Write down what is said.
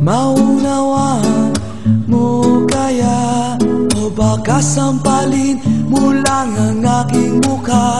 Maunawa mo kaya O baka sampalin mo lang ang aking mukha?